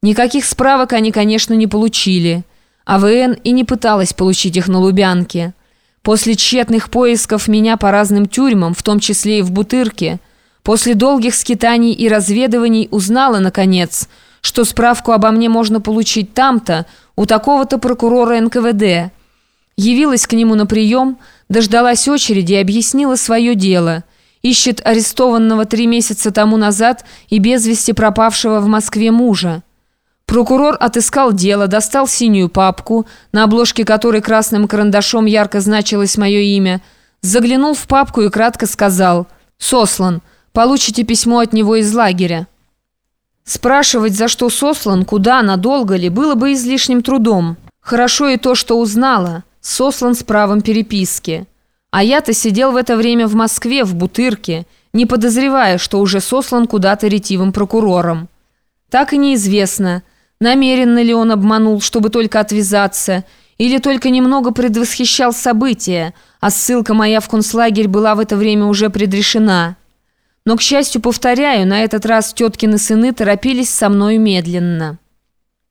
Никаких справок они, конечно, не получили. АВН и не пыталась получить их на Лубянке. После тщетных поисков меня по разным тюрьмам, в том числе и в Бутырке, после долгих скитаний и разведываний узнала, наконец, что справку обо мне можно получить там-то, у такого-то прокурора НКВД. Явилась к нему на прием, дождалась очереди и объяснила свое дело. Ищет арестованного три месяца тому назад и без вести пропавшего в Москве мужа. Прокурор отыскал дело, достал синюю папку, на обложке которой красным карандашом ярко значилось мое имя, заглянул в папку и кратко сказал «Сослан, получите письмо от него из лагеря». Спрашивать, за что сослан, куда, надолго ли, было бы излишним трудом. Хорошо и то, что узнала. Сослан с правом переписки. А я-то сидел в это время в Москве, в Бутырке, не подозревая, что уже сослан куда-то ретивым прокурором. Так и неизвестно – Намеренно ли он обманул, чтобы только отвязаться, или только немного предвосхищал события, а ссылка моя в концлагерь была в это время уже предрешена. Но, к счастью, повторяю, на этот раз теткины сыны торопились со мной медленно.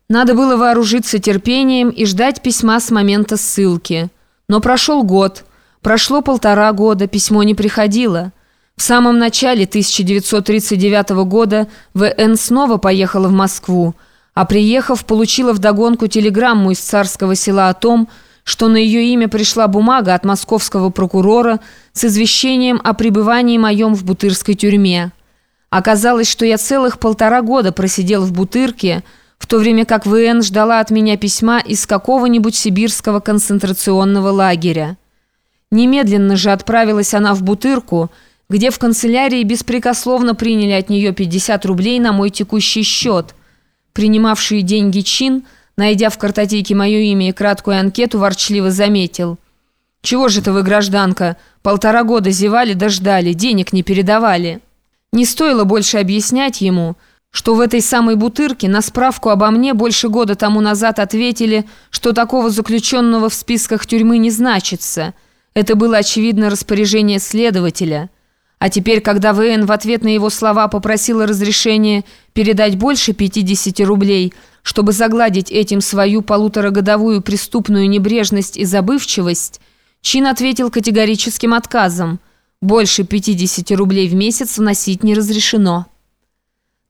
Надо было вооружиться терпением и ждать письма с момента ссылки. Но прошел год, прошло полтора года, письмо не приходило. В самом начале 1939 года В.Н. снова поехала в Москву, а приехав, получила вдогонку телеграмму из царского села о том, что на ее имя пришла бумага от московского прокурора с извещением о пребывании моем в Бутырской тюрьме. Оказалось, что я целых полтора года просидел в Бутырке, в то время как ВН ждала от меня письма из какого-нибудь сибирского концентрационного лагеря. Немедленно же отправилась она в Бутырку, где в канцелярии беспрекословно приняли от нее 50 рублей на мой текущий счет – принимавший деньги чин, найдя в картотеке мое имя и краткую анкету, ворчливо заметил. «Чего же это вы, гражданка, полтора года зевали дождали, денег не передавали?» Не стоило больше объяснять ему, что в этой самой бутырке на справку обо мне больше года тому назад ответили, что такого заключенного в списках тюрьмы не значится. Это было, очевидно, распоряжение следователя – а теперь, когда ВН в ответ на его слова попросила разрешения передать больше 50 рублей, чтобы загладить этим свою полуторагодовую преступную небрежность и забывчивость, Чин ответил категорическим отказом. Больше 50 рублей в месяц вносить не разрешено.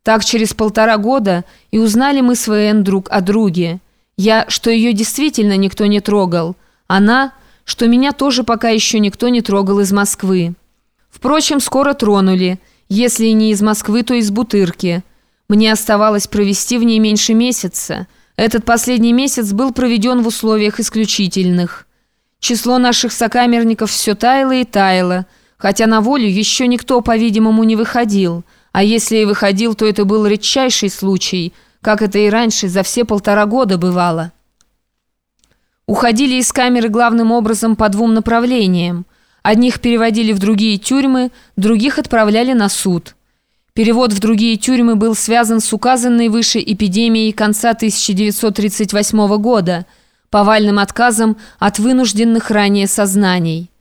Так через полтора года и узнали мы с ВН друг о друге. Я, что ее действительно никто не трогал. Она, что меня тоже пока еще никто не трогал из Москвы. Впрочем, скоро тронули. Если не из Москвы, то из Бутырки. Мне оставалось провести в ней меньше месяца. Этот последний месяц был проведен в условиях исключительных. Число наших сокамерников все таяло и таяло, хотя на волю еще никто, по-видимому, не выходил. А если и выходил, то это был редчайший случай, как это и раньше за все полтора года бывало. Уходили из камеры главным образом по двум направлениям – Одних переводили в другие тюрьмы, других отправляли на суд. Перевод в другие тюрьмы был связан с указанной выше эпидемией конца 1938 года, повальным отказом от вынужденных ранее сознаний.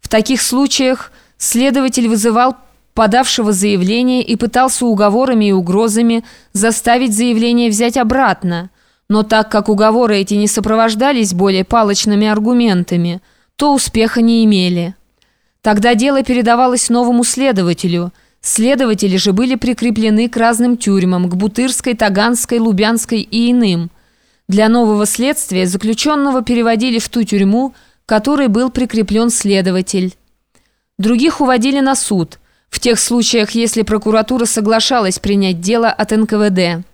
В таких случаях следователь вызывал подавшего заявление и пытался уговорами и угрозами заставить заявление взять обратно. Но так как уговоры эти не сопровождались более палочными аргументами, то успеха не имели. Тогда дело передавалось новому следователю. Следователи же были прикреплены к разным тюрьмам, к Бутырской, Таганской, Лубянской и иным. Для нового следствия заключенного переводили в ту тюрьму, которой был прикреплен следователь. Других уводили на суд, в тех случаях, если прокуратура соглашалась принять дело от НКВД.